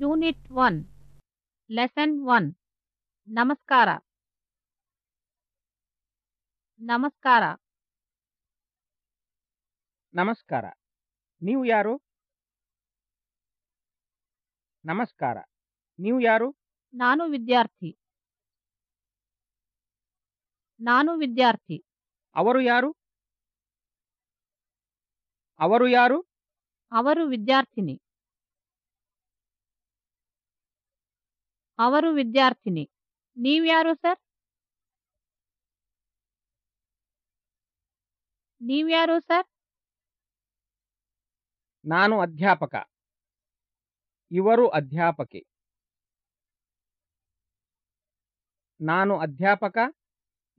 Unit one lesson one. ನಮಸ್ಕಾರ. ನಮಸ್ಕಾರ. ನಮಸ್ಕಾರ. ನೀವು ಯಾರು? ನಮಸ್ಕಾರ. ನೀವು ಯಾರು? ನಾನು ವಿದ್ಯಾರ್ಥಿ. ನಾನು ವಿದ್ಯಾರ್ಥಿ. ಅವರು ಯಾರು? ಅವರು ಯಾರು? ಅವರು ವಿದ್ಯಾರ್ಥಿನಿ. ಅವರು ವಿದ್ಯಾರ್ಥಿನಿ. ನೀವ್ಯಾರು ಸರ್? ನೀವ್ಯಾರು ಸರ್? ನಾನು ಅಧ್ಯಾಪಕ. ಇವರು ಅಧ್ಯಾಪಕಿ. ನಾನು ಅಧ್ಯಾಪಕ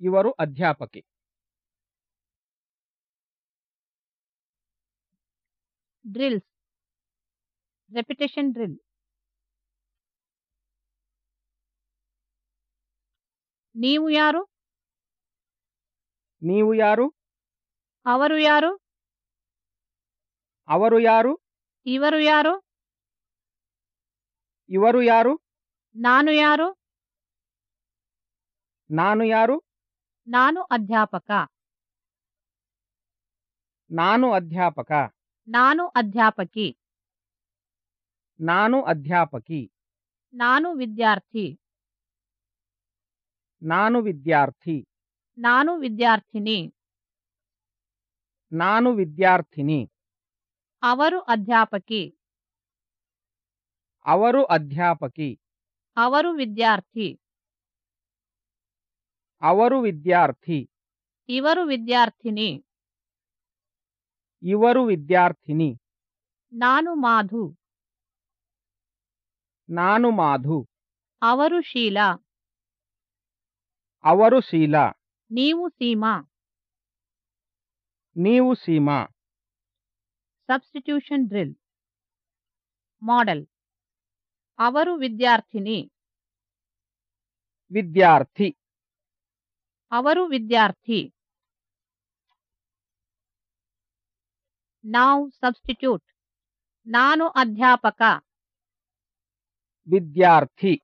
ಇವರು ಅಧ್ಯಾಪಕಿ. ಡ್ರಿಲ್ಸ್. Repetition drill. ನೀವು ಯಾರು? ನೀವು ಯಾರು? ಅವರು ಯಾರು? ಅವರು ಯಾರು? ಇವರು ಯಾರು? ಇವರು ಯಾರು? ನಾನು ಯಾರು? ನಾನು ಯಾರು? ನಾನು ಅಧ್ಯಾಪಕ. ನಾನು ಅಧ್ಯಾಪಕ. ನಾನು ಅಧ್ಯಾಪಕಿ. ನಾನು ಅಧ್ಯಾಪಕಿ. ನಾನು ವಿದ್ಯಾರ್ಥಿ. ನಾನು ವಿದ್ಯಾರ್ಥಿ. ನಾನು ವಿದ್ಯಾರ್ಥಿನಿ. ನಾನು ವಿದ್ಯಾರ್ಥಿನಿ. ಅವರು ಅಧ್ಯಾಪಕಿ. ಅವರು ಅಧ್ಯಾಪಕಿ. ಅವರು ವಿದ್ಯಾರ್ಥಿ. ಅವರು ವಿದ್ಯಾರ್ಥಿ. ಇವರು ವಿದ್ಯಾರ್ಥಿನಿ. ಇವರು ವಿದ್ಯಾರ್ಥಿನಿ. ನಾನು ಮಾಧು. ನಾನು ಮಾಧು. ಅವರು ಶೀಲಾ. ಅವರು ಶೀಲಾ. ನೀವು ಸೀಮಾ. ನೀವು ಸೀಮಾ. ಸಬ್ಸ್ಟಿಟ್ಯೂಷನ್ ಡ್ರಿಲ್ ಮಾಡೆಲ್ ಅವರು ವಿದ್ಯಾರ್ಥಿನಿ. ವಿದ್ಯಾರ್ಥಿ. ಅವರು ವಿದ್ಯಾರ್ಥಿ. ನಾವು ಸಬ್ಸ್ಟಿಟ್ಯೂಟ್ ನಾನು ಅಧ್ಯಾಪಕ. ವಿದ್ಯಾರ್ಥಿ.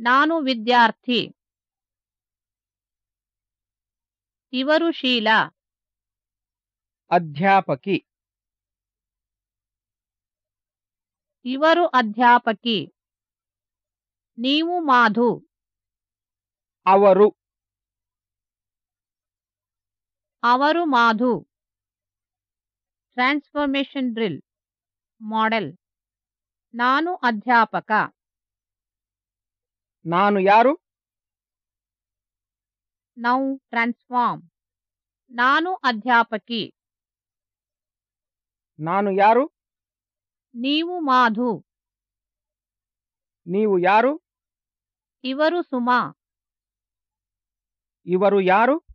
ನಾನು ವಿದ್ಯಾರ್ಥಿ. ಇವರು ಶೀಲಾ. ಅಧ್ಯಾಪಕಿ. ಇವರು ಅಧ್ಯಾಪಕಿ. ನೀವು ಮಾಧು. ಅವರು. ಅವರು ಮಾಧು. Transformation drill model. ನಾನು ಅಧ್ಯಾಪಕ. ನಾನು ಯಾರು? Now transform. ನಾನು ಅಧ್ಯಾಪಕಿ. ನಾನು ಯಾರು? ನೀವು ಮಾಧು. ನೀವು ಯಾರು? ಇವರು ಸುಮಾ. ಇವರು ಯಾರು?